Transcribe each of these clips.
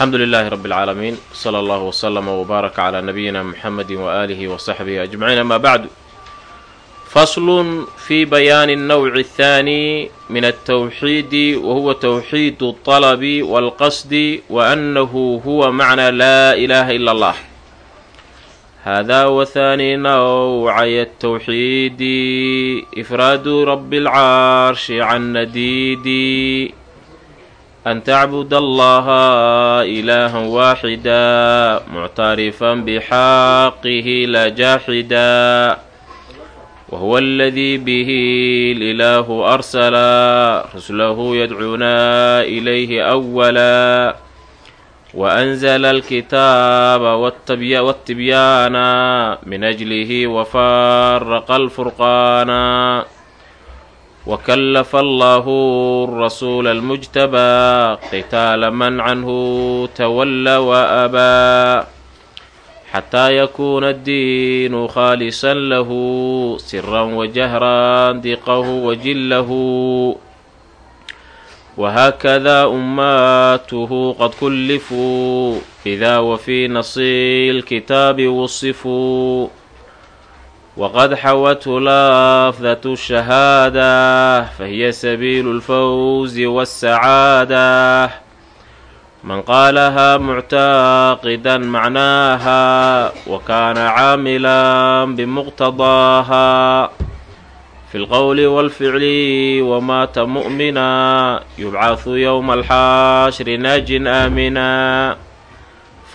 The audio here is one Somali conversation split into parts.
alxamdu lilaahi rabbi اlcaalamiin sala allahu wslama wbaaraka calaa nabiyina muxamedi waaalihi wasaxbihi ajmaciin ama bacdu faslun fi bayaani اnnawci اthaani min altawxiidi wahuwa tawxiidu اطalabi walqasdi waanahu huwa macna laa ilaha ila allah hada wthani nawcay الtawxiidi ifraadu rabi اlcarshi can nadiidi an tacbud allaha ilaaha waaxida muctarifan bxaqihi la jaaxida wahuwa aladii bihi lilaahu arsala rasulahu yadcuuna ilayhi awala waanzla alkitaaba wاtibyaana min ajlihi wafaraqa alfurqaana wakallafa allahu rasuula almujtabaa qitaala man canhu tawalla waabaa xataa yakuuna addiinu khaalisan lahu siran wajahran diqahu wajillahu wahaakada ummaatuhu qad kullifuu bidaa wafii nasi lkitaabi wusifuu wqad xawathu lafdatu shahaada fahiya sabiilu lfawzi wasacaada man qaalaha muctaqida macnaaha wa kaana caamilan bimuqtadaaha fi lqowli walficli wamaata mu'mina yubcahu yowma alxaashri naajin aamina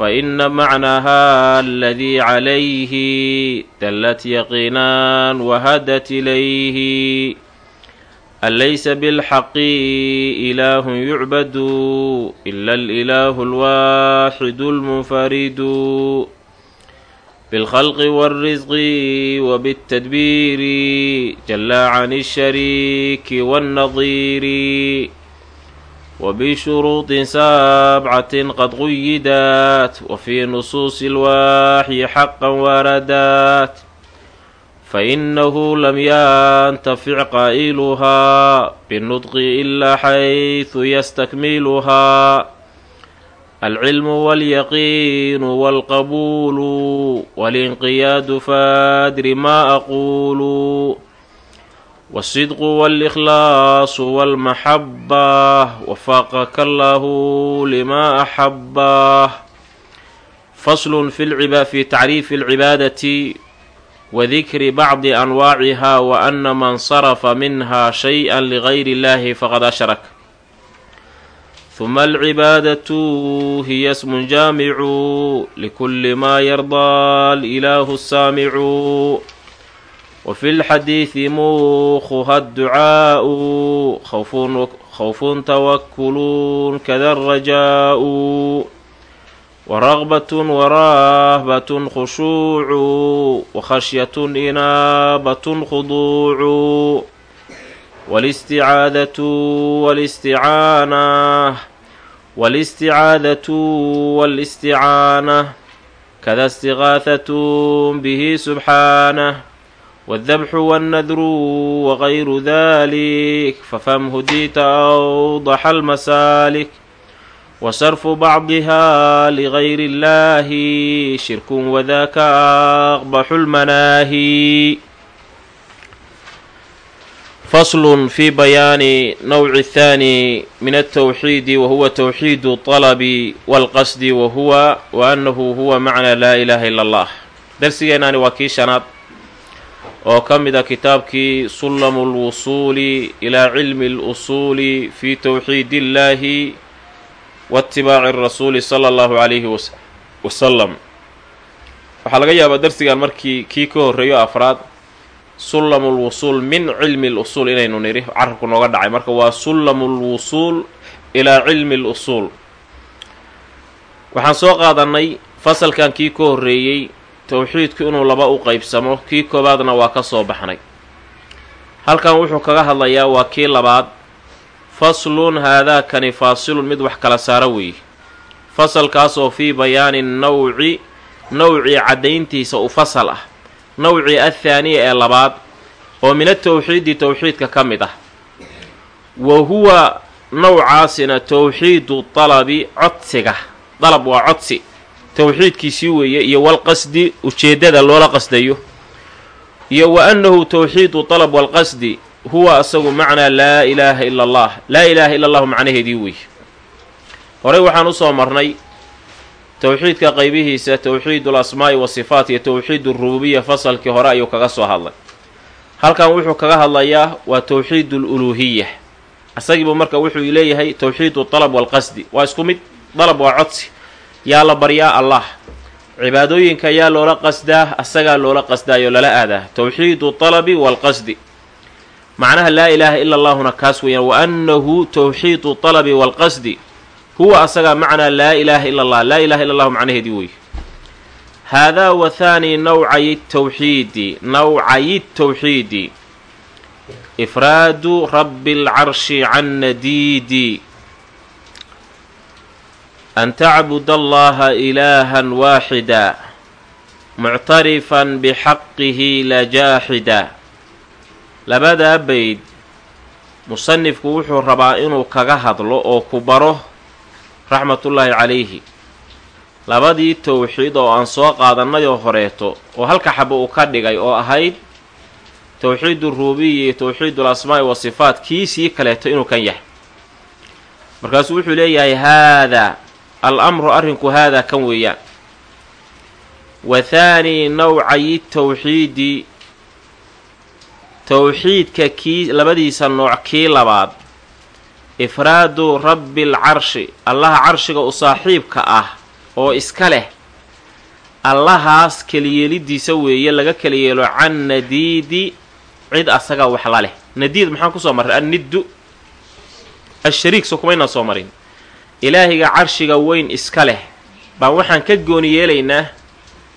faina macnaha aladii calayhi dallat yaqiinaan wahadat ilayhi an laysa bilxaqi ilaahun yucbadu ila alilaahu alwaaxidu almunfaridu bilkhalqi walrisqi wabitadbiiri jalla can alshariiki wannadiiri wbshuruuطi sabcatin qad quyidat wafii nusuusi اlwaaxyi xaqa waradat fainahu lam yantafic qaa'iluhaa binudqi ilaa xayثu yastakmiluhaa alcilmu wاlyaqiinu wاlqabuulu walinqiyaadu fadri ma aquulu wاsidqu wاlإkhlaasu wاlmaxabah wafaqaka allahu lima axabah faslun fi tacriifi اlcibaadati wadikri bacdi anwaaciha wa ana man sarafa minha shayئa ligayri اllahi faqad ashrak huma alcibaadatu hiya smun jaamicu likuli ma yardaa alilaahu saamicu wfi lxadiidi muuquha adducaa'u khawfun tawakuluun kada rajaa'u waraqbatun warahbatun khushuucu wakhashyatun inaabatun khuduucu walisticaadatu walisticaana walisticaadatu walisticaana kada istiqaahatun bihi subxaanah wاldabxu wاnnadru wغayru dalik fafamhu diita awdaxa almasaalik wasarfu bacdiha ligayri اllahi shirkun wadaka aqbaxu lmanaahi faslun fi bayaani nawci اthaani min altawxiidi wahuwa tawxiidu طalabi wاlqasdi wahuwa waanahu huwa macna laa ilaha ila اllah darsigeennaani waa kii shanaad oo ka mid a kitaabkii sullamu lwusuuli ilaa cilmi اlusuuli fi towxiid illaahi waitibaaci rasuuli sala allahu calayhi wasalam waxaa laga yaabaa darsigan markii kii ka horreeyo afraad sullamu lwusuul min cilmi lusuul inaynu nidhi carabku nooga dhacay. Marka waa sullamu lwusuul ilaa cilmi lusuul waxaan soo qaadannay fasalkan kii ka horreeyey towxiidku inuu laba u qaybsamo kii koowaadna waa ka soo baxnay. Halkan wuxuu kaga hadlayaa waa kii labaad. Faslun haadaakani faasilun mid wax kala saara weeye fasalkaasoo fii bayaani nawci nawcii caddayntiisa u fasal ah. Nawcii athaaniya ee labaad oo min atowxiidi towxiidka ka mid ah. Wa huwa nawcaasina towxiidu talabi codsiga. Dalab waa codsi towxiidkiisii weeye iyo walqasdi ujeeddada loola qasdayo iyo wa annahu towxiidu dalab walqasdi huwa asagu macnaa laa ilaaha ila allah laa ilaaha ila allahu macnaheedii weeye. Horey waxaan u soo marnay towxiidka qaybihiisa towxiidul asmaa'i wasifaat iyo towxiidu rububiya fasalkii hore ayuu kaga soo hadlay. Halkan wuxuu kaga hadlayaa waa towxiidul uluuhiya isagiibu marka wuxuu leeyahay towxiidu dalab walqasdi. Waa isku mid dalab waa codsi yaa la baryaa allah. Cibaadooyinka yaa loola qasdaa asagaa loola qasdaayo lala aadaa. Towxiidu talabi walqasdi macnaha laa ilaaha ila allahuna kaas weeyaan wa annahu towxiidu talabi walqasdi huwa asagaa macnaa laa ilaaha ila allah. Laa ilaha illa allahu macnaheedii wey haadaa wa thaani nawcayi tawxiidi nawcayi tawxiidi. Ifraadu rabbi alcarshi can nadiidi an tacbud allaha ilaahan waaxida muctarifan bixaqihi la jaaxida labadaa bayd musanifku wuxuu rabaa inuu kaga hadlo oo ku baro raxmatullaahi calayhi labadii towxiid oo aan soo qaadannayoo horeeto oo halka xabo uu ka dhigay oo ahayd towxiidu ruubiya iyo towxiidul asmaa'i wa sifaat kiisii kaleeto inuu kan yahay markaasuu wuxuu leeyahay haadaa al amru arrinku haadaa kan weeyaan wa thaanii nawcayi towxiidi towxiidka kii labadiisa nooc kii labaad ifraadu rabbi alcarshi allaha carshiga u saaxiibka ah oo iska leh allahaas keliyeelidiisa weeye laga kala yeelo can nadiidi cid asaga wax la leh nadiid maxaan ku soo marray anniddu ashariik so kumaynaan soo marin ilaahiga carshiga weyn iska leh baan waxaan ka gooni yeelaynaa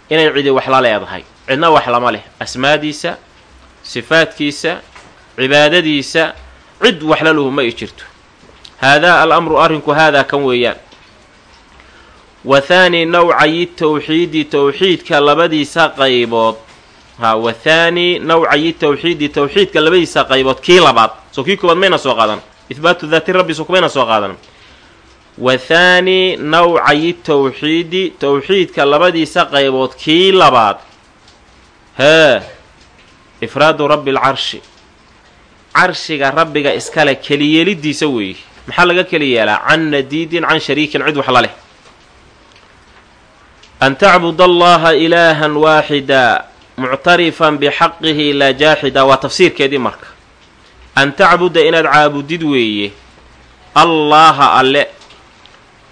inay cidi wax la leedahay. Cidna wax lama leh. Asmaadiisa sifaadkiisa cibaadadiisa cid waxla lahu ma i jirto. Haadaa al amru arrinku haadaa kan weeyaan. Wa thaani nawcayi towxiidi towxiidka labadiisa qaybood. Ha wa thaani nawcayi towxiidi towxiidka labadiisa qaybood kii labaad. Soo kii koobaad mayna soo qaadan. Ihbaatu daati rabbi soo kumayna soo qaadan wa thaani nawcayi towxiidi towxiidka labadiisa qaybood kii labaad. Hee ifraadu rabbi alcarshi carshiga rabbiga iskale keliyeelidiisa weeye maxaa laga keli yeelaa can nadiidin can shariikin cid wax la leh. An tacbud allaha ilaahan waaxida muctarifan bixaqihi laa jaaxida waa tafsiirkeedii marka. An tacbuda inaad caabudid weeye. Allaaha alle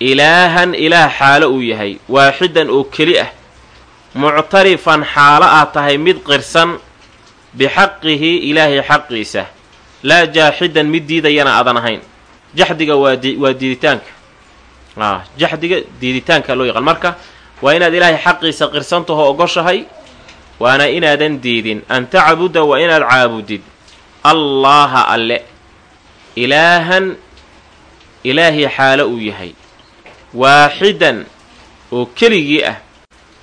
ilaahan ilaah xaalo uu yahay waaxidan oo keli ah muctarifan xaalo aad tahay mid qirsan bixaqihi ilaahay xaqiisa laa jaaxidan mid diidayana aadan ahayn. Jaxdiga waa waa diiditaanka. Jaxdiga diiditaanka loo yaqaan. Marka waa inaad ilaahay xaqiisa qirsantaho ogoshahay waana inaadan diidin. An tacbuda waa inaad caabudid allaaha alle. Ilaahan ilaahay xaalo uu yahay waaxidan oo keligii ah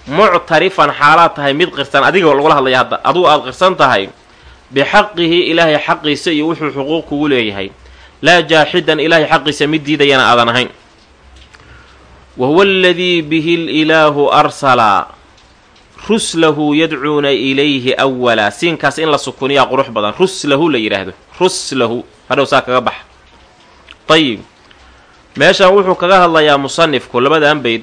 muctarifan xaalaad tahay mid qirsan adiga lagula hadlaya hadda adugu aada qirsan tahay bixaqihi ilaahay xaqiisa iyo wuxuu xuquuq kugu leeyahay. Laa jaaxidan ilaahay xaqiisa mid diidayana aadan ahayn. Wa huwa aladii bihi lilaahu arsalaa ruslahu yadcuuna ilayhi awalaa siinkaas in la sukuniyaa qurux badan ruslahu la yidhaahdo ruslahu hadhow saa kaga baxa ayib meeshan wuxuu kaga hadlayaa musanifku labadan bayd.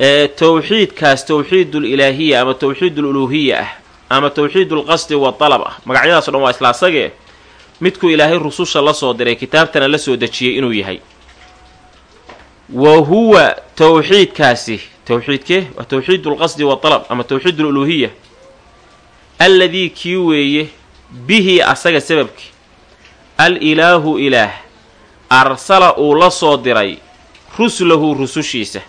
Ee towxiidkaas towxiidul ilaahiya ama towxiidul uluuhiya ah ama towxiidul qasdi wa dalab ah. Magacyadaas o dhan waa isla asagee midkuu ilaahay rususha la soo diray kitaabtana la soo dejiyey inuu yahay. Wa huwa towxiidkaasi towxiidkee waa towxiidul qasdi wa dalab ama towxiidul uluuhiya alladii kii weeye bihi asaga sababkii al ilaahu ilaah arsala uu la soo diray ruslahu rusushiisa.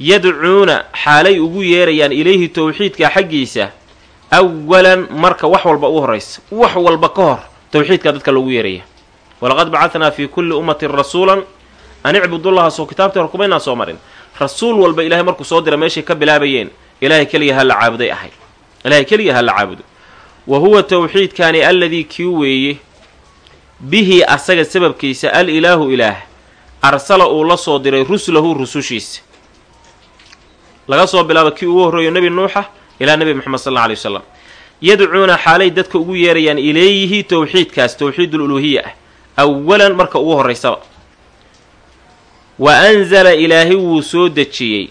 Yadcuuna xaalay ugu yeerayaan ilayhi towxiidka xaggiisa awalan marka wax walba u horraysa wax walba ka hor towxiidka dadka loogu yeeraya. Walaqad bacahnaa fii kulli ummatin rasuulan an icbudullaha soo kitaabtii hor kumaynaan soo marin. Rasuul walba ilaahay markuu soo dira meeshay ka bilaabayeen ilaahay keliya ha la caabuday ahay. Ilaahay keliya ha la caabudo. Wa huwa towxiidkaani alladii kii weeye bihi asaga sababkiisa al ilaahu ilaah arsala uu la soo diray ruslahu rusushiisa. Laga soo bilaabo kii ugu horreeyo nebi nuuxa ilaa nebi moxamed sal alla alay wasalam yadcuuna xaalay dadka ugu yeerayaan ilayhi towxiidkaas towxiidul uluhiya ah awalan marka ugu horraysaba wa anzala ilaahay wuu soo dejiyey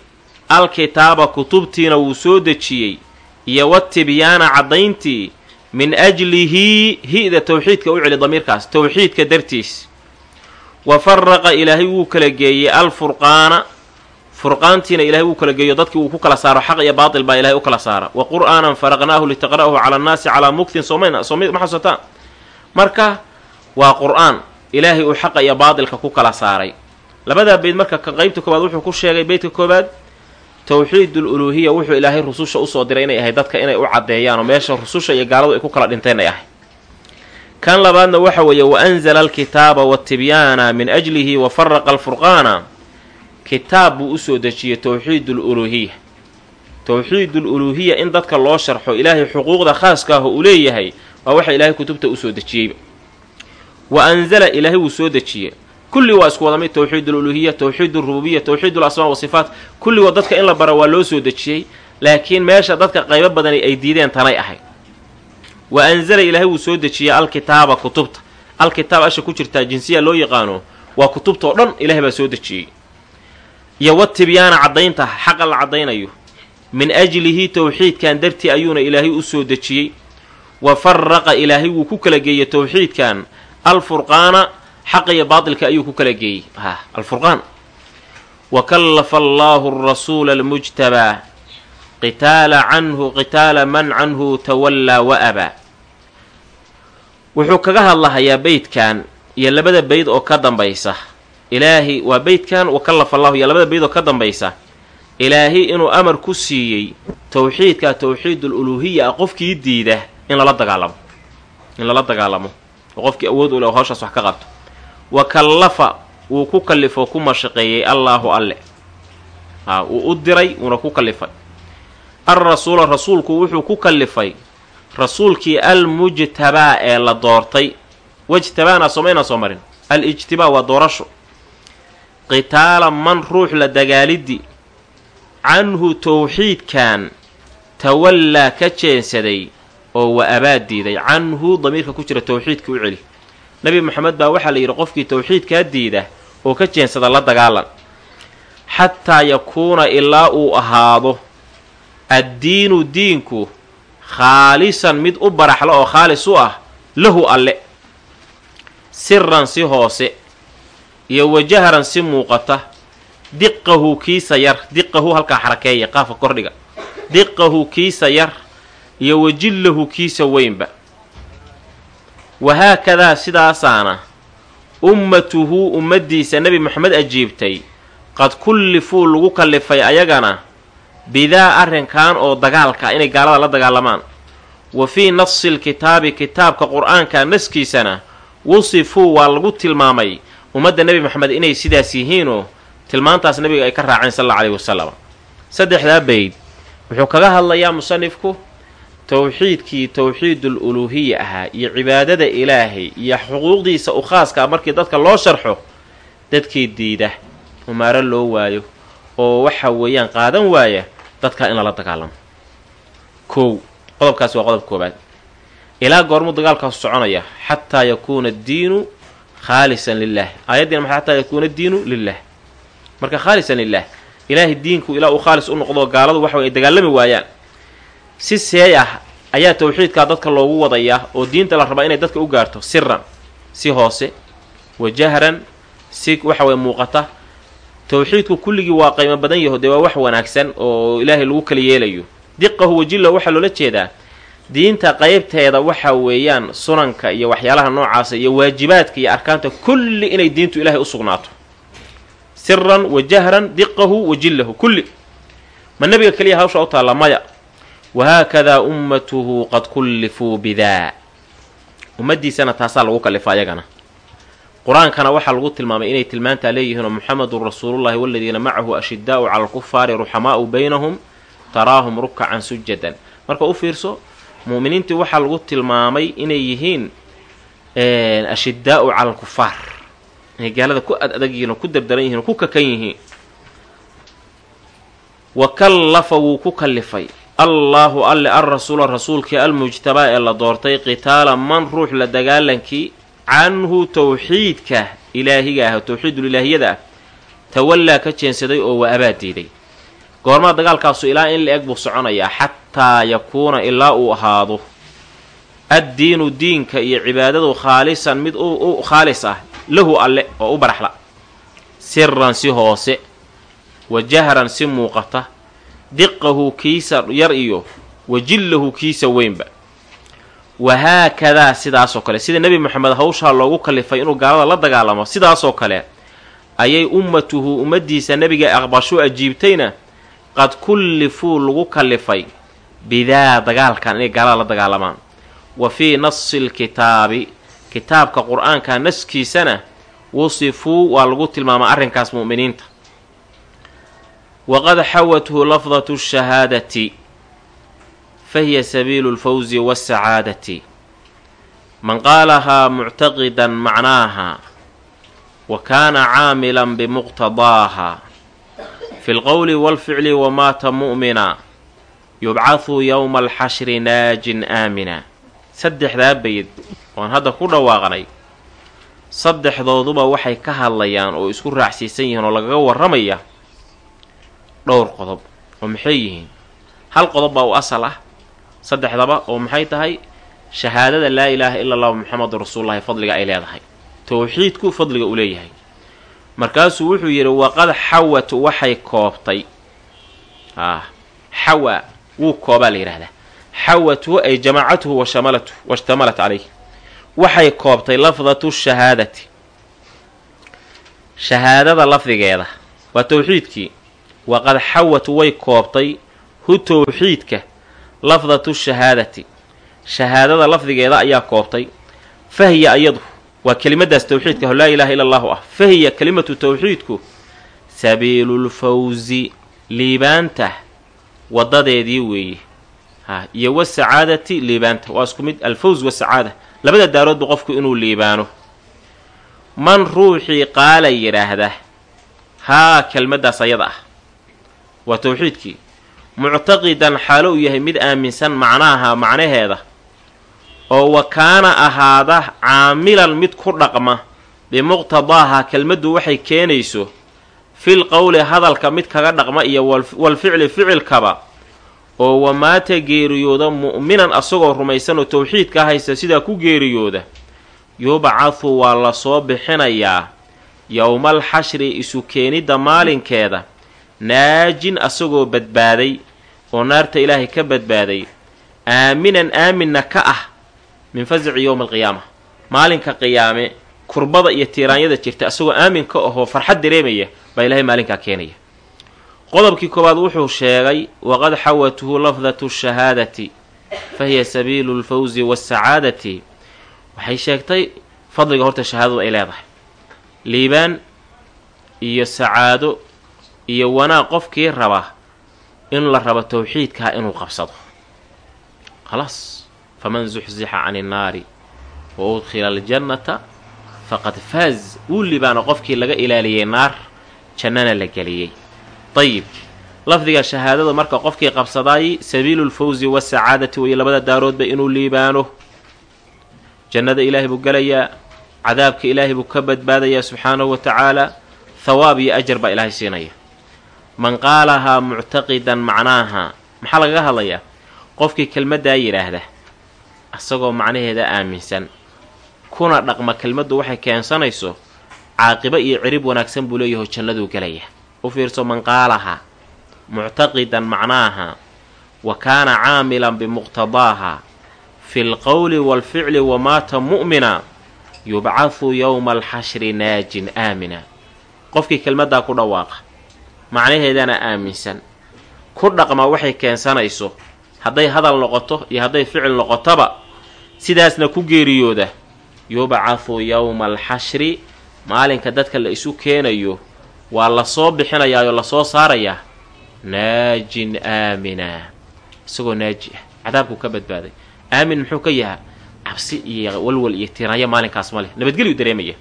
alkitaaba kutubtiina wuu soo dejiyey iyo watibyaana caddayntii min ajlihi hi'da towxiidka u celi damiirkaas towxiidka dartiis. Wa faraqa ilaahay wuu kala geeyey alfurqaana furqaantiina ilahay wuu kala geeyo dadkii uu ku kala saaro xaq iyo baatil baa ilahay u kala saara. Wa qur'aanan faraqnaahu litaqra'ahu cala annaasi calaa muktin somayna sooma xasuusataan marka waa qur'aan ilaahay uu xaqa iyo baatilka ku kala saaray. Labadaa beyd marka ka qeybta koobaad wuxuu ku sheegay beydka koobaad towxiidul uluuhiya wuxuu ilaahay rususha u soo diray inay ahay dadka inay u caddeeyaan oo meesha rususha iyo gaaladu ay ku kala dhinteen ay ahay kan labaadna waxa weeye wa anzala alkitaaba watibyaana min ajlihi wa faraqa alfurqaana. Kitaab buu u soo dejiyey towxiidul uluuhiya towxiidul uluuhiya in dadka loo sharxo ilaahay xuquuqda khaaska ah uu leeyahay waa waxa ilaahay kutubta u soo dejiyeyba wa anzala ilaahay wuu soo dejiyey kulli waa isku wada mid towxiid aluluhiya towxiid alrububiya towxiid alasmaa wasifaat kulligoo dadka in la baro waa loo soo dejiyey laakiin meesha dadka qaybo badani ay diideen tanay ahayd. Wa anzala ilaahay wuu soo dejiyey alkitaaba kutubta. Alkitaab asha ku jirtaa jinsiya loo yaqaano waa kutubta oo dhan ilahay baa soo dejiyey. Iyo watibyaana caddaynta xaqa la caddaynayo. Min ajlihi towxiidkan dartii ayuuna ilaahay u soo dejiyey. Wa faraqa ilaahay wuu ku kala geeyey towxiidkan alfurqaana xaqa iyo baatilka ayuu ku kala geeyey. Alfurqaan. Wa kallafa allaahu arasuula almujtabaa qitaala canhu qitaala man canhu tawallaa wa abaa. Wuxuu kaga hadlahayaa beydkan iyo labada beyd oo ka dambaysa. Ilaahay waa beydkan wa kallafa allahu iyo labada beyd oo ka dambaysa. Ilaahay inuu amar ku siiyey towxiidka towxiidul uluuhiya qofkii diida in lala dagaalamo. In lala dagaalamo. Oo qofkii awood u leh oo hawshaas wax ka qabto wa kallafa wuu ku kallifoo ku mashaqeeyey allaahu alle. Haa wuu u diray wuuna ku kallifay. Alrasuula rasuulku wuxuu ku kallifay rasuulkii almujtabaa ee la doortay. Wajtabaana somayna soo marin. Al-ijtibaa waa doorasho. Qitaala man ruux la dagaaliddi canhu towxiidkan tawallaa ka jeensaday oo wa abaad diiday. Canhu damiirka ku jira towxiidka u celi nebi moxamed baa waxaa la yidhi qofkii towxiidkaa diida oo ka jeensada la dagaalan xataa yakuuna ilaa uu ahaado addiinu diinku khaalisan mid u baraxlo oo khaalis u ah lahu alle. Siran si hoose iyo wajahran si muuqata. Diqahu kiisa yar diqahu halkaa xarakeeya qaafka kordhiga. Diqahu kiisa yar iyo wajillahu kiisa weynba wahaakadaa sidaasaana ummatuhu ummaddiisa nebi moxamed ajiibtay qad kullifuu lagu kallifay ayagana bidaa arrinkan oo dagaalka inay gaalada la dagaalamaan wa fii nasi lkitaabi kitaabka qur'aanka naskiisana wusifuu waa lagu tilmaamay ummadda nebi moxamed inay sidaas yihiinoo tilmaantaas nebiga ay ka raaceen sal alla alayhi wasalam saddexdaa bayd wuxuu kaga hadlayaa musanifku towxiidkii uluuhiya ahaa iyo cibaadada ilaahay iyo xuquuqdiisa u khaaska markii dadka loo sharxo dadkii diida umaaro loo waayo oo waxa weeyaan qaadan waaya dadkaa in lala dagaalamo. Kow qodobkaasi waa qodobka koobaad ilaa goormuu dagaalkaasu soconaya xataa yakuuna addiinu khaalisan lilah aayaddiina maxay xataa yakuuna addiinu lilah marka khaalisan lilah ilaahay diinku ilaa uu khaalis u noqdo gaaladu waxa ay dagaalami waayaan si seey ah ayaa towxiidkaa dadka loogu wadayaa oo diinta la rabaa inay dadka u gaarto siran si hoose wa jahran si waxa weye muuqata. Towxiidku kulligii waa qaymo badan yaho dee waa wax wanaagsan oo ilaahay lagu kala yeelayo. Diqahu wajilla waxaa loola jeedaa diinta qaybteeda waxa weeyaan sunanka iyo waxyaalaha noocaasa iyo waajibaadka iyo arkaanta kulli inay diintu ilaahay u sugnaato. Siran wa jahran diqahu wajillahu kulli. Ma nebiga keliya hawsha u taalla maya wahaakadaa ummatuhu qad kullifuu bidaa ummaddiisana taasaa lagu kallifaa ayagana qur'aankana waxaa lagu tilmaamay inay tilmaantaa leeyihiinoo muxamedun rasuulullahi waladiina macahu ashidaa'u cala alkufaari ruxamaa'u baynahum taraahum rukacan sujadan marka u fiirso mu'miniintii waxaa lagu tilmaamay inay yihiin ashidaa'u cala alkufaar inay gaalada ku ad adag yihiin oo ku dardaran yihiin oo ku kakan yihiin wa kallafa wuu ku kallifay allaahu alle alrasuula rasuulkii almujtabaa ee la doortay qitaala man ruux la dagaalankii canhu towxiidka ilaahiga ah towxiidulilaahiyada ah tawallaa ka jeensaday oo wa abaa diiday. Goormaa dagaalkaasu ilaa in la eg buu soconayaa xataa yakuuna ilaa uu ahaado. Addiinu diinka iyo cibaadadu khaalisan mid u khaalis ah lahu alle oo u baraxla. Siran si hoose wa jahran si muuqata diqahu kiisa yar iyo wa jillahu kiisa weynba. Wahaakadaa sidaasoo kale sida nebi moxamed hawshaa loogu kalifay inuu gaalada la dagaalamo sidaasoo kale ayay ummatuhu ummaddiisa nebiga aqbashu ajiibtayna qad kullifuu lagu kalifay bidaa dagaalkan inay gaalada la dagaalamaan. Wa fii nasi lkitaabi kitaabka qur'aanka naskiisana wusifuu waa lagu tilmaama arrinkaas mu'miniinta waqad xawathu lafdatu shahaadati fahiya sabiilu lfawsi wasacaadati man qaalahaa muctaqidan macnaaha wa kaana caamilan bimuqtadaaha fi lqowli walficli wamaata mu'mina yubcahu yowma alxashri naajin aamina saddexdaa bayd oon hadda ku dhawaaqnay saddexdooduba waxay ka hadlayaan oo isku raacsiisan yihiin oo lagaga warramaya dhowr qodob oo maxay yihiin? Hal qodob baa u asal ah saddexdaba oo maxay tahay? Shahaadada laa ilaaha ila allahu muxamedun rasuulullahi fadliga ay leedahay. Towxiidku fadliga uu leeyahay. Markaasuu wuxuu yidhi waqad xawat waxay koobtay. Ah xawa wuu koobaa la yidhahdaa xawathu ay jamacathu washamalatu washtamalat calayh waxay koobtay lafdatu shahaadati. Shahaadada lafdigeeda waa towxiidkii waqad xawat way koobtay hu towxiidka lafdatu shahaadati shahaadada lafdigeeda ayaa koobtay fahiya ayadu waa kelimadaas towxiidka laa ilaaha illa allahu ah fahiya kelimatu towxiidku sabiilulfawsi liibaanta wadadeedii weeye ha iyo wasacaadati liibaanta waa isku mid alfawz wasacaada labada daaroodba qofku inuu liibaano man ruuxii qaala yidhaahda haa kelmaddaas ayada ah waa towxiidkii muctaqidan xaalo uu yahay mid aaminsan macnaaha macnaheeda oo wa kaana ahaada caamilan mid ku dhaqma bimuqtadaaha kelmaddu waxay keenayso fil qowli hadalka mid kaga dhaqma iyo walficli ficilkaba oo wamaata geeriyooda mu'minan asagoo rumaysan oo towxiidka haysta sidaa ku geeriyooda yubcathu waa la soo bixinayaa yowmal xashri isu keenidda maalinkeeda naajin asagoo badbaaday oo naarta ilaahay ka badbaaday aaminan aaminna ka ah min fasici yowma alqiyaama. Maalinka qiyaame kurbada iyo tiiraanyada jirta asagoo aamin ka ahoo farxad dareemaya baa ilaahay maalinkaa keenaya. Qodobkii koowaad wuxuu sheegay waqad xawathu lafdatu shahaadati fa hiya sabiilu lfawsi wasacaadati waxay sheegtay fadliga horta shahaadadu ay leedahay. Liibaan iyo sacaado iyo wanaag qofkii raba in la rabo towxiidkaa inuu qabsado. Khalaas faman zuxzixa can innaari wa udkhila aljannata faqad faaz. Wuu liibaano qofkii laga ilaaliyey naar jannana la geliyey. Dayib lafdiga shahaadada marka qofkii qabsadaayey sabiilu lfawsi wasacaadati weeye labada daaroodba inuu liibaano. Jannada ilaahay buu gelayaa cadaabka ilaahay buu ka badbaadayaa subxaanahu wa tacaala thawaab iyo ajar baa ilaahay siinaya man qaalahaa muctaqidan macnaaha maxaa lagaga hadlayaa? Qofkii kelmaddaa yidhaahda isagoo macnaheeda aaminsan kuna dhaqma kelmaddu waxay keensanayso caaqibo iyo cirib wanaagsan buu leeyaho jannaduu gelaya. U fiirso man qaalahaa muctaqidan macnaaha wa kaana caamilan bimuqtadaaha fi lqowli waalficli wamaata mu'mina yubcathu yowma alxashri naajin aamina. Qofkii kelmaddaa ku dhawaaqa macnaheedana aaminsan. Ku dhaqma waxay keensanayso hadday hadal noqoto iyo hadday ficil noqotoba sidaasna ku geeriyooda. Yubcathu yowma alxashri maalinka dadka la isu keenayo waa la soo bixinayaayoo la soo saarayaa naajin aamina. Isagoo naaji ah. Cadaabkuu ka badbaaday. Aamin muxuu ka yahaa? Cabsi iyo walwal iyo tiraanyo maalinkaas ma leh. Nabadgelyu dareemaya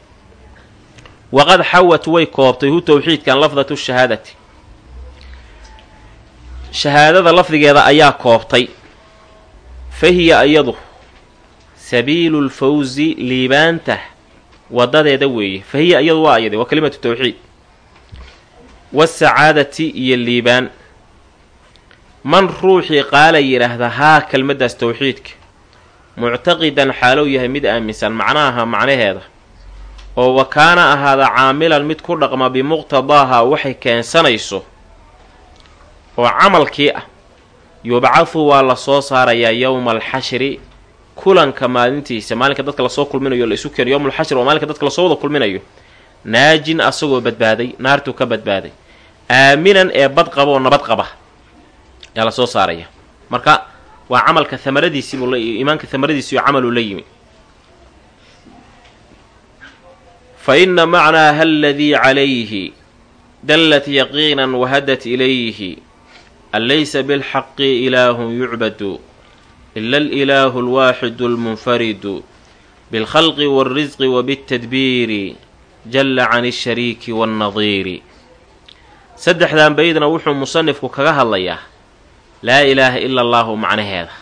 waqad xawat way koobtay hu towxiidkan lafdatu shahaadati shahaadada lafdigeeda ayaa koobtay fa hiya iyadu sabiilu lfawsi liibaanta wadadeeda weeye fa hiya iyadu waa ayade waa kalimatu tawxiid wasacaadati iyo liibaan man ruuxii qaala yidhaahda haa kelmaddaas towxiidka muctaqidan xaalow yahay mid aaminsan macnaaha macnaheeda oo wa kaana ahaada caamilan mid ku dhaqma bimuqtadaaha waxay keensanayso oo camalkii ah yubcahu waa la soo saarayaa yowma alxashri kulanka maalintiisa maalinka dadka la soo kulminayo la isu keeno yowmulxashri waa maalinka dadka la soo wada kulminayo. Naajin asagoo badbaaday naartuu ka badbaaday. Aaminan ee bad qaba oo nabad qaba ayaa la soo saaraya. Marka waa camalka amaradiisiibuu la iimaanka amaradiisiiyo camaluu la yimi fa ina macnaaha aladii calayhi dallat yaqiinan wahadat ilayhi an laysa bilxaqi ilaahun yucbadu ila alilaahu alwaaxidu almunfaridu bilkhalqi waalrisqi wabitadbiiri jalla can ishariiki waannadiiri saddexdan baydna wuxuu musanifku kaga hadlayaa laa ilaaha ila allaahu macnaheeda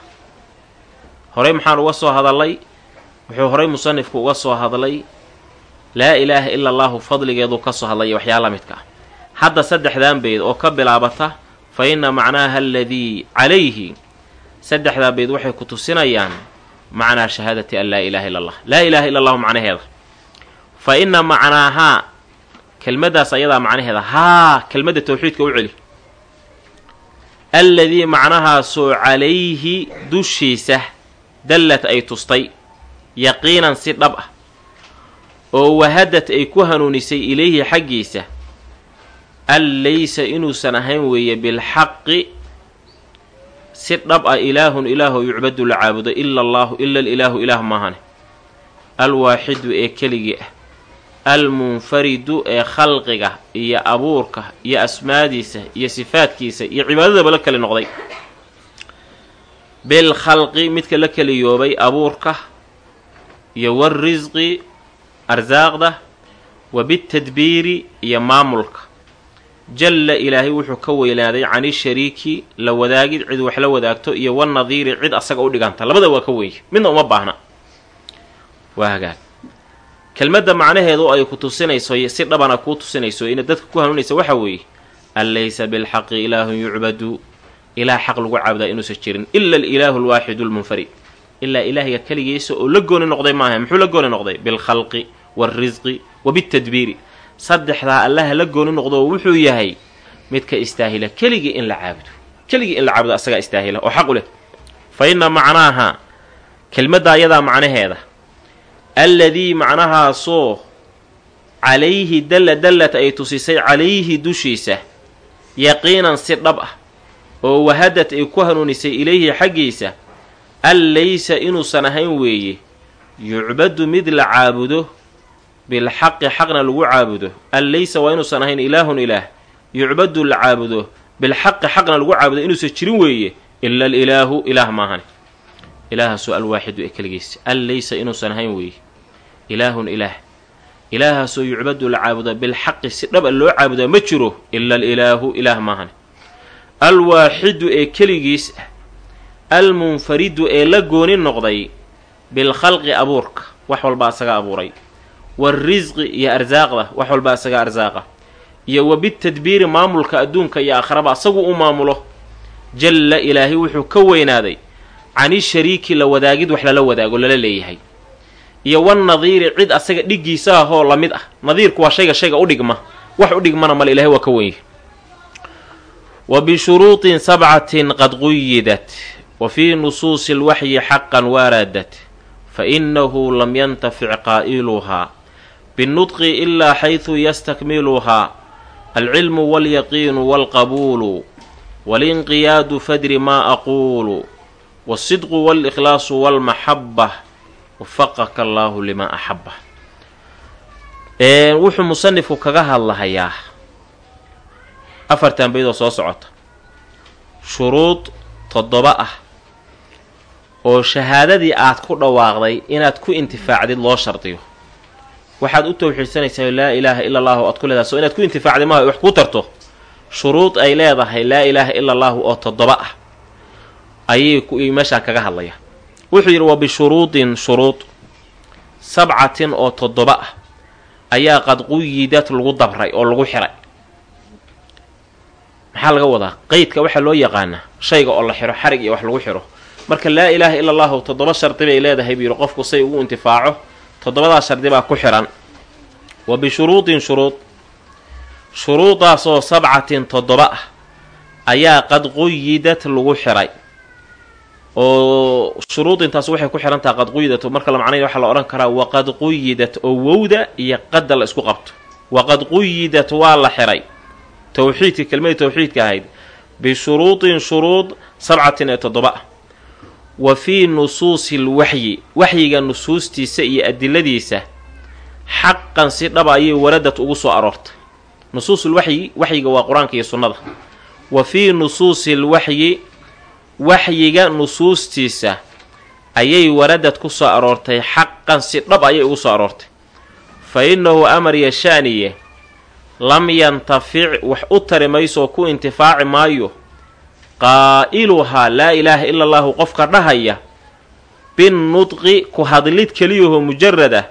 horey maxaan uga soo hadalay wuxuu horey musanifku uga soo hadlay laa ilaaha ila allaahu fadligeeduu ka soo hadlaya waxyaala midka. Ah hadda saddexdan bayd oo ka bilaabata fa inna macnaaha aladii calayhi saddexdaa bayd waxay ku tusinayaan macnaa shahaadati an laa ilaaha illa allah laa ilaaha illa allahu macnaheeda. Fa inna macnaahaa kelmaddaas ayadaa macnaheeda. Haa kelmadda tawxiidka u celi. Alladii macnahaasoo calayhi dushiisa dallad ay tustay yaqiinan si dhab ah oo wahadad ay ku hanuunisay ilayhi xaggiisa an laysa inuusan ahayn weeye bilxaqi si dhab ah ilaahun ilaahu yucbadu la caabudo ila allaahu ila alilaahu ilaah maahane. Alwaaxidu ee keligii ah almunfaridu ee khalqiga iyo abuurka iyo asmaadiisa iyo sifaadkiisa iyo cibaadadaba la kali noqday. Bilkhalqi midka la keliyoobay abuurka iyo warisqi arsaaqda wa bitadbiiri iyo maamulka. Jalla ilaahay wuxuu ka weynaaday cani shariiki la wadaagid cid wax la wadaagto iyo wanadiiri cid asaga u dhiganta labada waa ka weeye midna uma baahna. Waa hagaag. Kelmadda macnaheedu ay ku tusinayso si dhabana kuu tusinayso ina dadka ku hanuunaysa waxa weeye an laysa bilxaqi ilaahun yucbadu. Ilaah xaq lagu caabudaa inuusan jirin. Ila alilaahu alwaaxidu lmunfarid ilaa ilaahiga keligiisa oo la gooni noqday maaha muxuu la gooni noqday? Bilkhalqi waalrisqi wa bitadbiiri saddexdaa allaha la gooni noqdo wuxuu yahay midka istaahila keligii in la caabudo keligii in la caabudo asagaa istaahila oo xaq u leh fa inna macnaaha kelmadda ayadaa macnaheeda alladii macnahaasoo calayhi dalla dallad ay tusisay calayhi dushiisa yaqiinan si dhab ah oo wahadad ay ku hanuunisay ilayhi xaggiisa an laysa inuusan ahayn weeye yucbadu mid la caabudo bilxaqi xaqna lagu caabudo. An laysa waa inuusan ahayn ilaahun ilaah. Yucbadu la caabudo. Bilxaqi xaqna lagu caabudo inuusan jirin weeye. Ila alilaahu ilaah maahane ilaahaasoo alwaaxidu ee keligiisa. An laysa inuusan ahayn weeye. Ilaahun ilaah. Ilaahaasoo yucbadu la caabudo. Bilxaqi si dhaba loo caabudaa ma jiro. Ila alilaahu ilaah maahane alwaaxidu ee keligiis ah almunfaridu ee la gooni noqday bilkhalqi abuurka. Wax walba asaga abuuray waarisqi iyo arsaaqda wax walba asaga arsaaqa iyo wa bitadbiiri maamulka adduunka iyo aakharaba asagu u maamulo jalla ilaahay wuxuu ka weynaaday cani shariiki la wadaagid wax lala wadaago lala leeyahay iyo wanadiiri cid asaga dhiggiisa ahoo la mid ah nadiirku waa shayga shayga u dhigma wax u dhigmana male ilahay waa ka wenyahy wa bishuruuطin sabcatin qad quyidat wa fii nusuusi اlwaxyi xaqan waaradat fainahu lam yantafic qaa'iluhaa binnudqi ilaa xaydu yastakmiluhaa alcilmu walyaqiinu walqabuulu walinqiyaadu fadri maa aquulu waasidqu walikhlaasu walmaxaba wafaqaka allaahu limaa axaba wuxuu musanifku kaga hadlahayaa afartan baydoo soo socota shuruud toddoba ah oo shahaadadii aad ku dhawaaqday inaad ku intifaacdid loo shardiyo waxaad u tawxiidsanaysaa laa ilaaha ila allahu oad ku leedahay so inaad ku intifaacday maha wax kuu tarto shuruud ay leedahay laa ilaaha ila allahu oo toddoba ah ayay meeshaan kaga hadlaya wuxuu yidhi wa bishuruudin shuruud sabcatin oo toddoba ah ayaa qad quyidad lagu dabray oo lagu xiray. Maxaa laga wadaa? Qeydka waxaa loo yaqaanaa shayga oo la xiro xarig iyo wax lagu xiro. Marka laa ilaaha ila allahu toddoba shardi bay leedahay buu yidhi qofku say ugu intifaaco toddobadaa shardi baa ku xiran. Wa bishuruudin shuruud. Shuruudaasoo sabcatin toddoba ah ayaa qad quyidad lagu xiray. Oo shuruudintaas waxay ku xihan taha qad quyidat marka la macnaya waxaa la odhan karaa waqad quyidat oo wowda iyo qadda la isku qabto. Waqad quyidat waa la xiray. Towxiidka kelmadii towxiidka ahayd. Bishuruudin shuruud sabcatin ee toddoba ah wa fii nusuusi lwaxyi waxyiga nusuustiisa iyo adiladiisa xaqan si dhaba ayay waradad ugu soo aroortay. Nusuusulwaxyi waxyiga waa qur'aanka iyo sunnada. Wa fii nusuusi lwaxyi waxyiga nusuustiisa ayay waradad ku soo aroortay xaqan si dhab ayay ugu soo aroortay. Fa innahu amar yashaaniye lam yantafic wax u tari maysoo ku intifaaci maayo qaa'iluhaa laa ilaaha ila allahu qofka dhahaya binnudqi ku hadlid keliyaho mujarada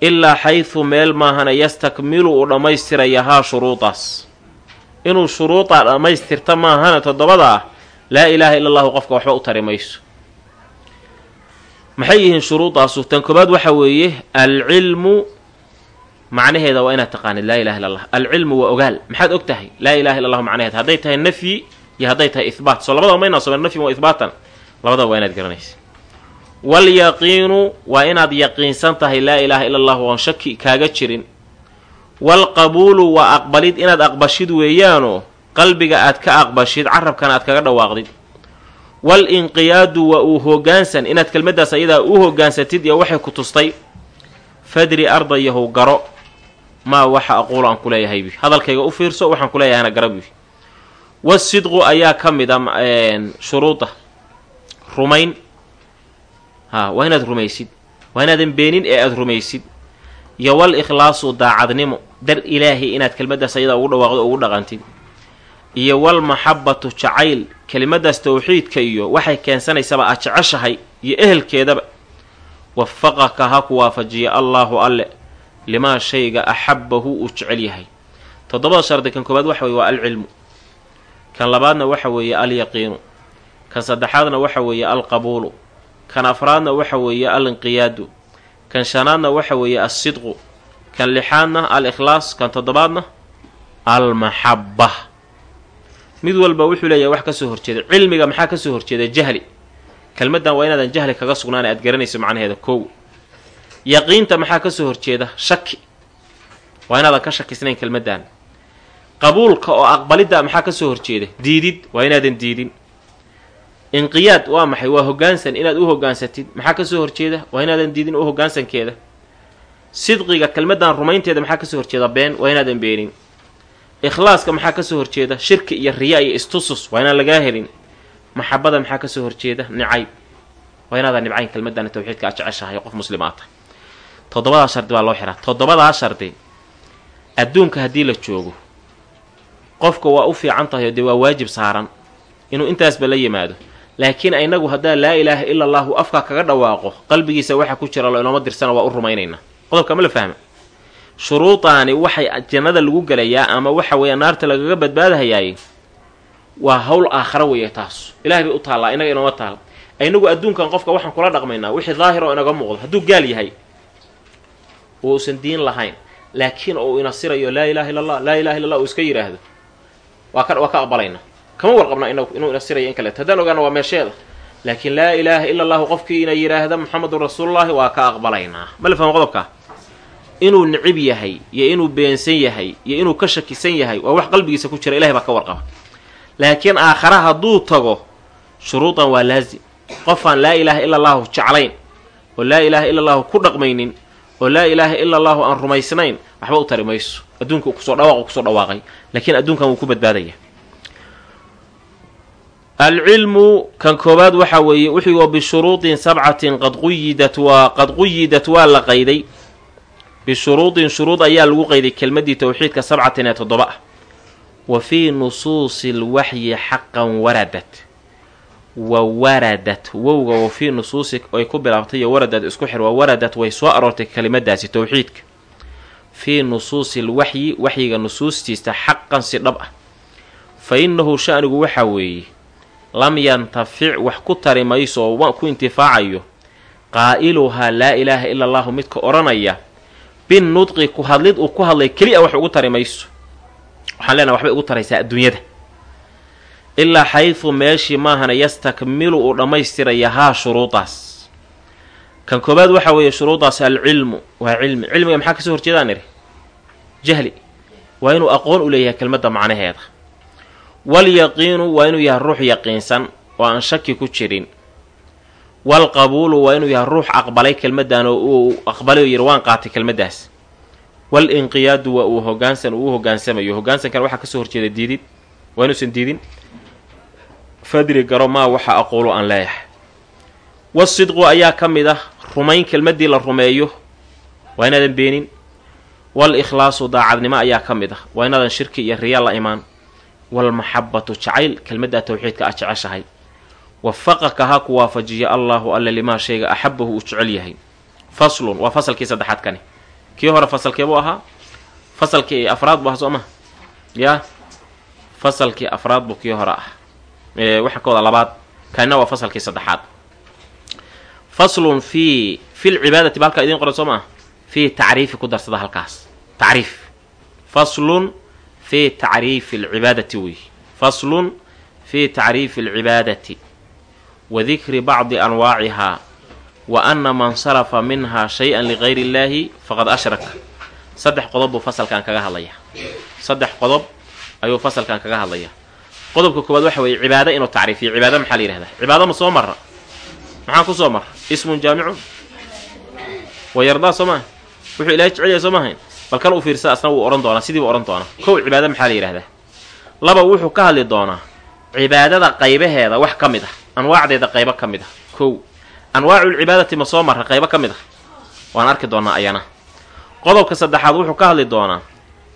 ilaa xaysu meel maahana yastakmilu uu dhammaystiraya haa shuruudaas. Inuu shuruudaa dhammaystirta maahana toddobadaa laa ilaaha ila allahu qofka waxba u tari mayso. Maxay yihiin shuruudaasu? Tan koobaad waxa weeye alcilmu macnaheeda waa inaad taqaanid laa ilaha illa allah alcilmu waa ogaal. Maxaad og tahay laa ilaha illa allahu macnaheed? Hadday tahay nafyi iyo hadday tahay ihbaat. Soo labadaba maynaa soomeen nafyin wa ihbaatan. Labadaba waa inaad garanaysa waalyaqiinu waa inaad yaqiinsan tahay laa ilaaha illa allahu oon shaki kaaga jirin. Waalqabuulu waa aqbalid inaad aqbashid weeyaanoo qalbiga aad ka aqbashid carabkana aad kaga dhawaaqdid. Wal inqiyaadu waa uu hoggaansan inaad kelmaddaas ayadaa u hoggaansatid iyo waxay ku tustay. Fadri ardayahow garo. Maa waxa aquulu aan ku leeyahaybi hadalkayga u fiirso waxaan ku leeyahayna garabi wasidqu ayaa ka mid a shuruuda rumayn haa waa inaad rumaysid waa inaadan beenin ee aada rumaysid iyo wal ikhlaasu daacadnimo dar ilaahay inaad kelmaddaas ayadaa ugu dhawaaqdo ugu dhaqantid iyo wal maxabbatu jacayl kelimadaas towxiidka iyo waxay keensanaysaba aad jeceshahay iyo ehelkeedaba wafaqaka ha ku waafajiya allaahu alle limaa shayga axabbahu uu jecel yahay toddobada shardi kan koobaad waxa weye waa alcilmu kan labaadna waxa weeye alyaqiinu. Kan saddexaadna waxa weeye alqabuulu. Kan afraadna waxa weeye alinqiyaadu. Kan shanaadna waxa weeye alsidqu kan lixaadna al ikhlaas kan toddobaadna almaxabba mid walba wuxuu leeyahay wax ka soo horjeeda cilmiga maxaa ka soo horjeeda jahli. Kelmaddan waa inaadan jahli kaga sugnaan aad garanayso macnaheeda kow yaqiinta maxaa ka soo horjeeda? Shaki. Waa inaadan ka shakisnayn kelmaddan qabuulka oo aqbalidda maxaa ka soo horjeeda diidid. Waa inaadan diidin. Inqiyaad. Waa maxay? Waa hoggaansan. Inaad u hoggaansatid. Maxaa ka soo horjeeda? Waa inaadan diidin u hoggaansankeeda sidqiga kelmaddan rumaynteeda maxaa ka soo horjeeda? Been. Waa inaadan beenin. Ikhlaaska maxaa ka soo horjeeda? Shirki iyo riya iyo istusus. Waa inaan lagaa helin. Maxabada maxaa ka soo horjeeda? Nicayb. Waa inaadan nibcayn kelmadana tawxiidka aad jeceshahay qof muslim aad tahay. Toddobadaa shardi baa loo xiraa. Toddobadaa shardi. Adduunka haddii la joogo qofka waa u fiican tahay oo dee waa waajib saaran inuu intaasba la yimaado. Laakiin inagu haddaa laa ilaaha ila allahu afkaa kaga dhawaaqo qalbigiisa waxa ku jira lo inooma dirsana waa u rumaynaynaa qodobka ma la fahma shuruudaani waxay jannada lagu gelayaa ama waxa weeya naarta lagaga badbaadahayaay waa hawl aakhara weeye taas ilahay bay u taallaa inaga inooma taal. Inagu adduunkan qofka waxaan kula dhaqmaynaa wixii daahir oo inaga muuqdo hadduu gaal yahay uusan diin lahayn. Laakiin uu inasirayo laa ilaha illa allah laa ilaha illa allah uu iska yidhaahdo waa ka aqbalaynaa kama warqabnaa inagu inuu inasirayo in kaleeto haddaan ogaana waa meesheeda laakiin laa ilaaha illa allahu qofkii ina yidhaahda muxamedun rasuulullahi waa ka aqbalaynaa ma la fahmo qodobkaa inuu nicib yahay iyo inuu beensan yahay iyo inuu ka shakisan yahay waa wax qalbigiisa ku jira. Ilahay baa ka warqaba. Laakiin aakhara hadduu tago shuruudan waa laazim. Qofaan laa ilaaha ila allahu jeclayn oo laa ilaaha ila allahu ku dhaqmaynin oo laa ilaaha ila allahu aan rumaysnayn waxba u tari mayso adduunka ku soo dhawaaq ku soo dhawaaqay laakiin adduunkan wuu ku badbaadaya. Alcilmu kan koobaad waxa weeye wuxuu bishuruudin sabcatin qad quyidat waa qad quyidat waa la qayday. Bishuruudin shuruud ayaa lagu qeyday kelmaddii towxiidka sabcatin ee toddoba ah. Wa fii nusuusi lwaxyi xaqan waradat. Wa waradat wowga wa fii nusuusi ay ku bilaabtay iyo waradad isku xir wa waradat way soo aroortay kelimadaasi towxiidka fii nusuusi lwaxyi waxyiga nusuustiisa xaqan si dhab ah. Fa innahu sha'nigu waxaa weeye lam yantafic wax ku tari mayso oo ku intifaacayo qaa'iluhaa laa ilaaha ila allahu midka odhanaya binudqi ku hadlid uu ku hadlay keliya wax ugu tari mayso. Waxaan leenaha waxbay ugu taraysaa adduunyada. Ilaa xaydu meeshii maahana yastakmilu uu dhammaystiraya haa shuruudaas kan koobaad waxaa weeye shuruudaas alcilmu waa cilmi. Cilmiga maxaa ka soo horjeedaan idhi jahli. Waa inuu aqoon u leeyahay kelmadda macnaheeda. Walyaqiinu waa inuu yahay ruux yaqiinsan oo aan shaki ku jirin. Walqabuulu waa inuu yahay ruux aqbalay kelmaddan oo uu aqbalay oo yidhi waan qaatay kelmaddaas. Walinqiyaadu waa uu hogaansan uu u hogaansamayo hogaansankan waxaa ka soo horjeeda diidid. Waa inuusan diidin? Fadri garo maa waxa aquulu aan leeyahay. Wasidqu ayaa ka mid ah rumayn kelmaddii la rumeeyo waa inaadan beenin. Wal ikhlaasu daacadnimo ayaa ka mid ah. Waa inaadan shirki iyo riya la imaan. Walmaxabatu jacayl kelmaddaa towxiidka aad jeceshahay. Wafaqaka ha ku waafajiya allaahu alle limaa shayga axabahu uu jecel yahay. Faslun waa fasalkii saddexaad kani. Kii hore fasalkee buu ahaa? Fasalkii afraad buu ahaa soo maha yaa fasalkii afraad buu kii hore ah. Waxaa ka wada labaad. Kanina waa fasalkii saddexaad faslun fii fi lcibaadati ba halkaa idiin qoran soo maa fii tacriifi ku darsada halkaas. Tacriif. Faslun fii tacriifi alcibaadati wey faslun fii tacriifi alcibaadati wa dikri bacdi anwaacihaa wa anna man sarafa minhaa shay-an ligayri illaahi faqad ashraka saddex qodob buu fasalkan kaga hadlayaa. Saddex qodob ayuu fasalkan kaga hadlayaa. Qodobka koowaad waxa weeye cibaado inuu tacriifiyo. Cibaado maxaa la yihahdaa cibaado ma soo marra maxaan ku soo marra ismun jaamicun wa yardaa soo maaha wuxuu ilahay jecelyahay soo maahayn bal kan u fiirsada asna wuu odhan doonaa sidii buu odhan doonaa. Kow cibaado maxaa la yidhahdaa laba wuxuu ka hadli doonaa cibaadada qaybaheeda wax ka mid ah anwaacdeeda qaybo ka mid ah. Kow anwaaculcibaadati ma soo marra qaybo ka mid ah? Waan arki doonaa ayana. Qodobka saddexaad wuxuu ka hadli doonaa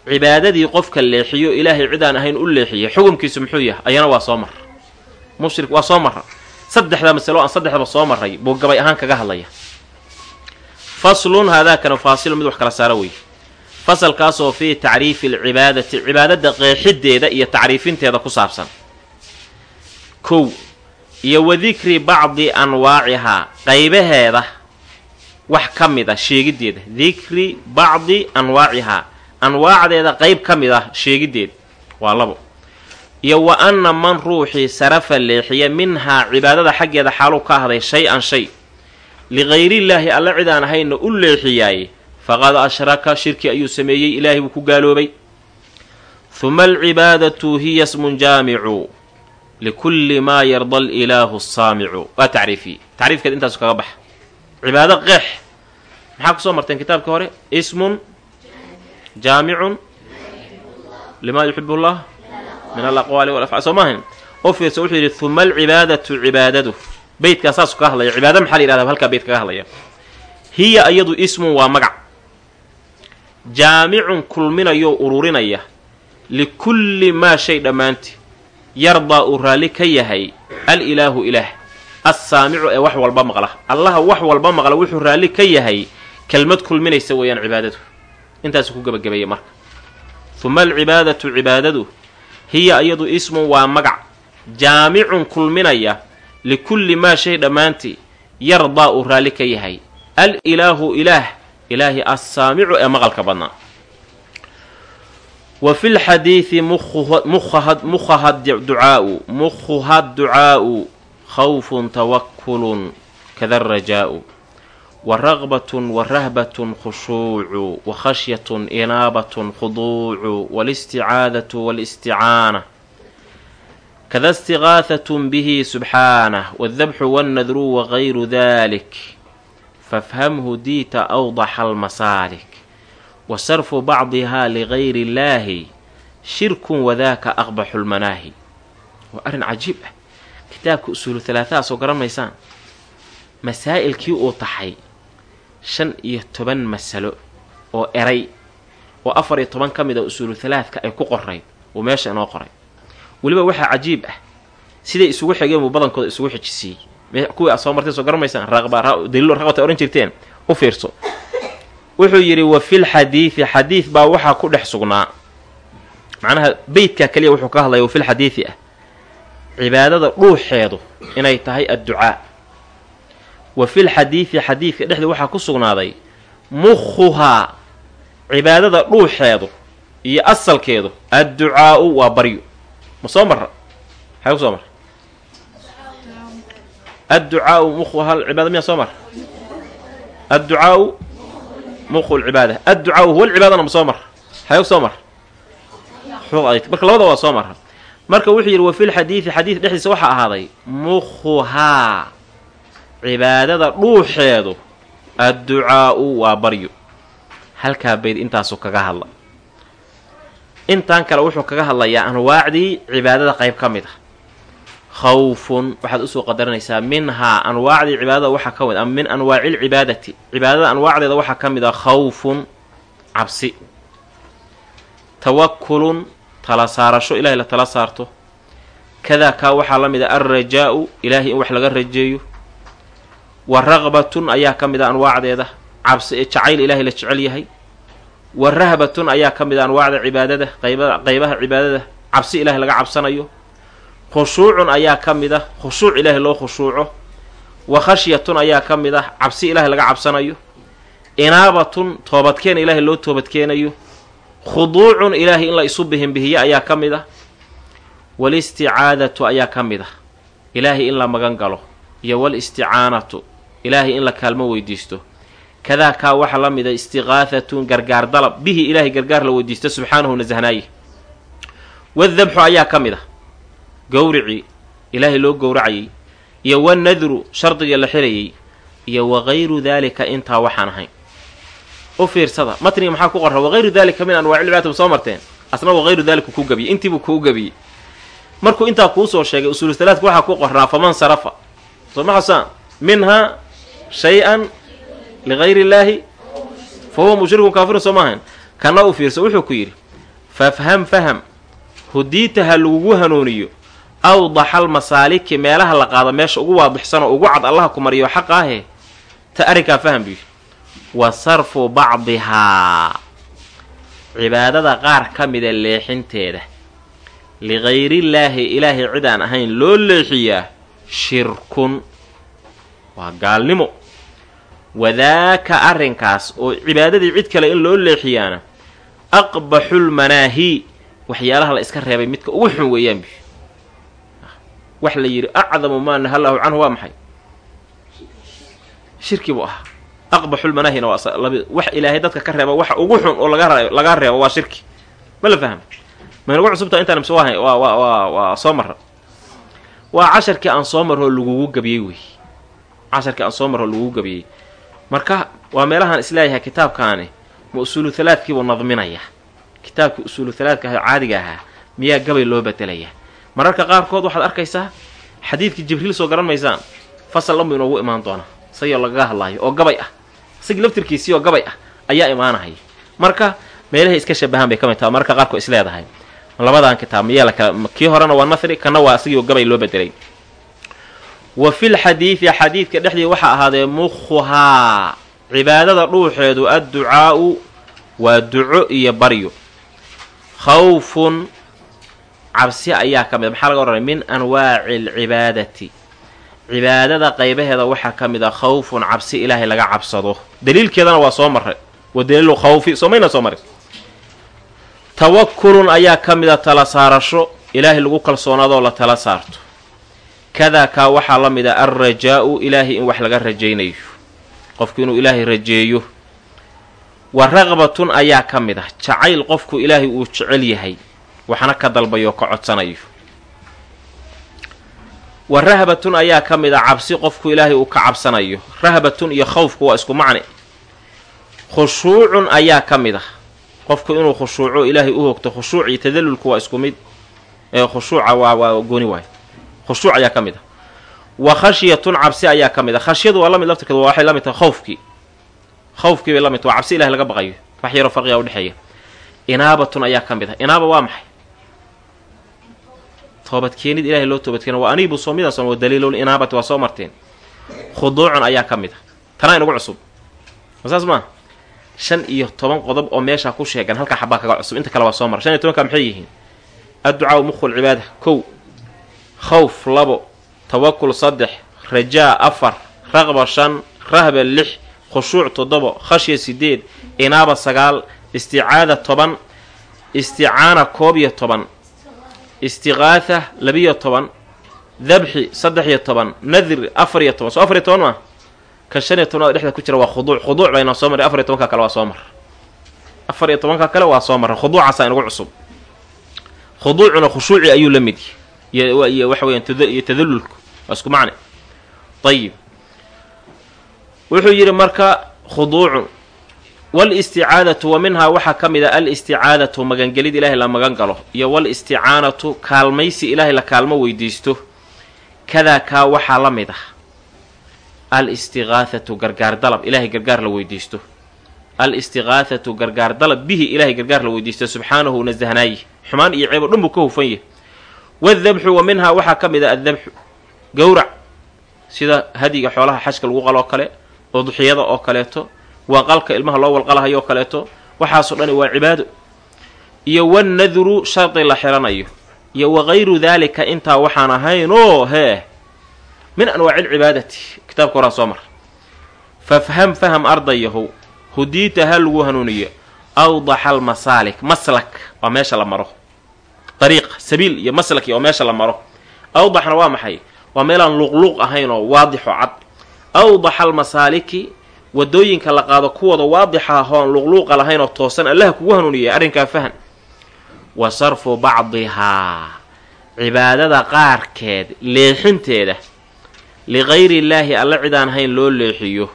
cibaadadii qofka leexiyo ilaahay cid aan ahayn u leexiyay xukumkiisu muxuu yahay? Ayana waa soo marra. Mushrik waa soo marra saddexda masalo aan saddexdaba soo marray buu gabay ahaan kaga hadlaya. Faslun haadaakana faasilu mid wax kala saara wey fasalkaasoo fii tacriifi alcibaadati cibaadada qeexiddeeda iyo tacriifinteeda ku saabsan. Kow iyo wa dikri bacdi anwaacihaa qaybaheeda wax ka mid a sheegiddeeda dikri bacdi anwaacihaa anwaacdeeda qayb ka mid ah sheegiddeed waa labo iyo wa anna man ruuxii sarafa leexiya minhaa cibaadada xaggeeda xaaluu ka ahday shay-an shay. Ligayrillaahi alle cid aan ahayna u leexiyaaye faqad ashraka shirki ayuu sameeyey ilaahay buu ku gaaloobay. Huma alcibaadatu hiya smun jaamicu likulli maa yarda alilaahu asaamicu waa tacriifiyey tacriifkeed intaasu kaga baxa cibaado qeex. Maxaa ku soo marteen kitaabka hore? Ismun jaamicun limaa yuxibu llah min alaqwaali walafcaal soo maahayn oo fiirsa wuxuu yidhi huma alcibaadatu cibaadadu. Beytkaa saasuu kaga hadlaya cibaado maxaa la yihahda halkaa beyt kaga hadlaya. Hiya iyadu ismun waa magac. Jaamicun kulminayoo ururinaya. Likulli maa shay dhammaanti. Yardaa uu raalli ka yahay al ilaahu ilaah. Assaamicu ee wax walba maqla. Allaha wax walba maqla wuxuu raalli ka yahay kelmad kulminaysa weeyaan cibaadadu. Intaasuu ku gebagabeeyey marka. Huma alcibaadatu cibaadadu hiya iyadu ismun waa magac jaamicun kulminaya likulli maa shay dhammaantii yardaa uu raalli ka yahay. Al ilaahu ilaah ilaahi assaamicu ee maqalka badnaa. Wa fi lxadiidi mukhaha ducaau mukhuha ducaa'u khawfun tawakulun kada rajaa'u wa raqbatun wa rahbatun khushuucu wa khashyatun inaabatun khuduucu walisticaadatu walisticaana kada istiqaahatun bihi subxaanah waaldabxu wannadru wagayru dalik fafhamhu diita awdaxa almasaalik wa sarfu bacdihaa ligayri illaahi shirkun wadaaka aqbaxu lmanaahi waa arrin cajiib ah kitaabka usuulu halaataha soo garan maysaan. Masaa'ilkii uu taxay shan iyo toban masalo oo eray oo afar iyo toban ka mid a usuulu halaadka ay ku qorayd uu meesha inoo qoray. Weliba waxaa cajiib ah siday isugu xigeen buu badankooda isugu xijisiiyey kuwii soo martay soo garamaysaan daliil raqbata ohan jirteen u fiirso. Wuxuu yidhi wa fil xadiidi xadiid baa waxaa ku dhex sugnaa. Macnaha beytkaa keliya wuxuu ka hadlaya wa fil xadiidi ah cibaadada dhuuxeedu inay tahay adducaa wa fil xadiidi xadiidka dhexdii waxaa ku sugnaaday mukhuhaa cibaadada dhuuxeedu iyo asalkeedu adducaa'u waa baryo ma soo marra? Maxay ku soo marra? Adducaau mukhuhaa cibaada miyaa soo marra? Adducaau mukhu lcibaada adducaau huwa lcibaadana ma soo marra? Maxay ku soo marra? Marka labada waa soo marra. Marka wuxuu yidhi wa filxadiidi xadiid dhexdiisa waxaa ahaaday mukhuhaa cibaadada dhuuxeedu adducaa'u waa baryo halkaa bayd intaasu kaga hadla. Intaan kale wuxuu kaga hadlayaa anwaacdii cibaadada qayb ka mid ah. Khawfun waxaad u soo qadaranaysaa minhaa anwaacdii cibaadada waxaa ka mid ama min anwaaci lcibaadati cibaadada anwaacdeeda waxaa ka mid ah khawfun cabsi. Tawakulun tala saarasho ilahay la tala saarto. Kadaa kaa waxaa la mid a alrajaa'u ilaahay in wax laga rajeeyo wa raqbatun ayaa ka mid a anwaacdeeda. Cabsi jacayl ilaahay la jecel yahay. Wa rahbatun ayaa ka mid a anwaacda cibaadada qaybaha cibaadada. Cabsi ilaahay laga cabsanayo. Khushuucun ayaa ka mid ah khushuuc ilaahay loo khushuuco. Wa khashyatun ayaa ka mid ah cabsi ilaahay laga cabsanayo. Inaabatun toobadkeen ilaahay loo toobadkeenayo. Khuduucun ilaahay in la isu bihinbihiyo ayaa ka mid ah. Walisticaadatu ayaa ka mid ah. Ilaahay in la magan galo. Iyo walisticaanatu ilaahay in la kaalmo weydiisto. Kadaa kaa waxaa la mida istiqaahatun gargaar dalab. Bihi ilaahay gargaar la weydiisto subxaanahu nasahnaaye wadabxu ayaa ka mid ah. Gowricii ilaahay loo gowracayay iyo wanadru shardiga la xirayay. Iyo wagayru daalika intaa waxaan ahayn u fiirsada matniga maxaa ku qorra? Wagayru daalika min anwaaci cibaadata soo marteen? Asna wagayru daalika kuu gabiyey intiibuu kuu gabiyey markuu intaa kuu soo sheegay usuulu salaadka waxaa ku qornaa faman sarafa. Soo ma minhaa shay-an ligayri illaahi fa huwa mushrikun kaafirun soo maahayn kana u fiirso wuxuu ku yidhi fafham faham hudiita ha lagugu hanuuniyo awdaxal masaaliki meelaha la qaado meesha ugu waadixsan oo ugu cad allaha ku mariyo xaqa ahe ta arrinkaa faham buu yidhi wa sarfu bacdihaa cibaadada qaar ka mida leexinteeda ligayrillaahi ilaahay cid aan ahayn loo leexiyaa shirkun waa gaalnimo wadaaka arrinkaas oo cibaadadii cid kale in loo leexiyaana aqbaxulmanaahi waxyaalaha la iska reebay midka ugu xun weeyaan bi wax la yidhi acdamu maa nahallahu canhu waa maxay? Shirki buu ahaa. Aqbaxulmanaahina waa wax ilaahay dadka ka reeba waxa ugu xun oo laga reebo waa shirki. Ma la fahma maynagu cusubtaa intaan mise waa waa waa waa soo marra. Waa casharkii aan soo maroo lagugu gabiyey wey casharkii aan soo maroo lagugu gabiyey marka waa meelahaan is leeyahay kitaabkaani ma usuulu halaadkiibuu nadminayaa kitaabkii usuulu halaadka ah caadiga ahaa miyaa gabay loo bedelayaa mararka qaarkood waxaad arkaysaa xadiidkii jibriil soo garan maysaan fasal dhanbuu inoogu imaan doonaa. Isagoo lagaga hadlaayo oo gabay ah. Isagii laftirkiisii oo gabay ah ayaa imaanahaya marka meelahay iska shabahaan bay ka mid taha mararka qaarkood is leedahay. Labadan kitaab miyaa la kala kii horena waa nahri kana waa isagii oo gabay loo bedelay wa fil xadiidi xadiidka dhexdii waxaa ahaadee mukhuhaa cibaadada dhuuxeedu adducaa'u waa duco iyo baryo. Khawfun cabsi ayaa ka mid maxaa laga odhanaya min anwaaci alcibaadati cibaadada qaybaheeda waxaa ka mid a khawfun cabsi ilaahay laga cabsado. Daliilkeedana waa soo maray wa daliilu khawfi soo mayna soo marin tawakulun ayaa ka mid a tala saarasho. Ilaahay lagu kalsoonaadoo la tala saarto kadaa kaa waxaa la mid a alrajaa'u ilaahay in wax laga rajaynayo. Qofku inuu ilaahay rajeeyo. Wa raqbatun ayaa ka mid ah jacayl qofku ilaahay uu jecel yahay. Waxna ka dalbayo ka codsanayo. Wa rahbatun ayaa ka mid a cabsi qofku ilaahay uu ka cabsanayo. Rahbatun iyo khawfku waa isku macne. Khushuucun ayaa ka mid ah qofku inuu khushuuco ilaahay u hogto khushuuc iyo tadallulku waa isku mid. Ee khushuuca waa waa gooni waayo khushuuc ayaa ka mid ah wa khashyatun cabsi ayaa ka mid ah khashyadu waa la mid laftirkeed waxay la mid tahay khawfkii khawfkii bay la mid waa cabsi ilahay laga baqayo wax yaroo farqiga udhexeeya inaabatun ayaa ka mid ah inaaba waa maxay toobadkeenid ilahay loo toobadkeena waa aniibu soo midaas wa daliilul inaabati waa soo marteen khuduucun ayaa ka mid ah tanaa inugu cusub saas maa shan iyo toban qodob oo meeshaa ku sheegan halkaa xabaa kaga cusub inta kale waa soo mara shan iyo tobanka maxay yihiin adducaau mukhul cibaada kow khawf labo tawakul saddex rajaa afar raqba shan rahba lix khushuuc toddobo khashya sideed inaaba sagaal isticaada toban isticaana koob iyo toban istiqaatha labiyo toban dabxi saddex iyo toban nadri afar iyo toban soo afar iyo toban maa kan shan iyo tobnaad dhexda ku jira waa khuduuc khuduuc baynoo soo marray afar iyo tobanka kale waa soo mar afar iyo tobanka kale waa soo marra khuduucaasaa inagu cusub khuduucuna khushuuci ayuu la mid iyo waxa weyaan iyo tadallulku waa isku macne. Ayib wuxuu yidhi marka khuduucun walisticaadatu wa minhaa waxaa ka mid a alisticaadatu magangelid ilaahay la magan galo iyo walisticaanatu kaalmaysi ilaahay la kaalmo weydiisto kadaa kaa waxaa la mid ah. Alistiqaathatu gargaar dalab ilaahay gargaar la weydiisto. Alistiqaathatu gargaar dalab bihi ilaahay gargaar la weydiisto subxaanahu nasahnaayi xumaan iyo ceeb o dhan buu ka hufan yahay wadabxu wa minhaa waxaa ka mid a addabxu gowrac sida hadiga xoolaha xajka lagu qaloo kale udxiyada oo kaleeto waaqalka ilmaha loo walqalahayo oo kaleeto waxaasoo dhani waa cibaado iyo wannadru shardi la xiranayo iyo wagayru daalika intaa waxaan ahaynoo hee min anwaaci alcibaadati kitaabka horaa soo mar fafham faham ardayahow hudiita ha lagu hanuuniyo awdaxa almasaalik maslak waa meesha la maro dariiq sabiil iyo maslaki oo meesha la maro. Awdaxna waa maxay? Waa meelaan luqluuq ahayn oo waadixo cad. Awdaxa almasaaliki waddooyinka la qaado kuwooda waadixa ahoon luqluuqa lahayn oo toosan allaha kugu hanuuniyay arrinkaa fahan. Wa sarfu bacdihaa cibaadada qaarkeed leexinteeda. Ligayri illaahi alla cidaan hayn loo leexiyo.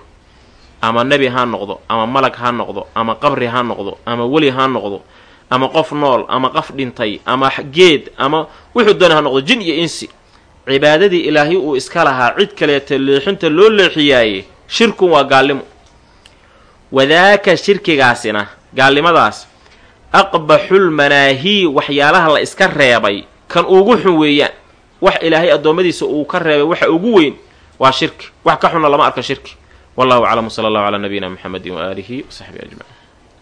Ama nebi ha noqdo ama malag ha noqdo ama qabri ha noqdo ama weli ha noqdo ama qof nool ama qof dhintay ama geed ama wuxuu doona ha noqdo jin iyo insi. Cibaadadii ilaahay uu iska lahaa cid kaleeta leexinta loo leexiyaaye shirkun waa gaalnimo. Wadaaka shirkigaasina gaalnimadaas aqbaxulmanaahii waxyaalaha la iska reebay kan ugu xun weeyaan. Wax ilaahay addoommadiisa uu ka reebay waxa ugu weyn waa shirki. Wax ka xunna lama arka shirki. Wallahu aclam sala allahu calaa nabiyina muxamedin waaalihi wasaxbihi ajmaciin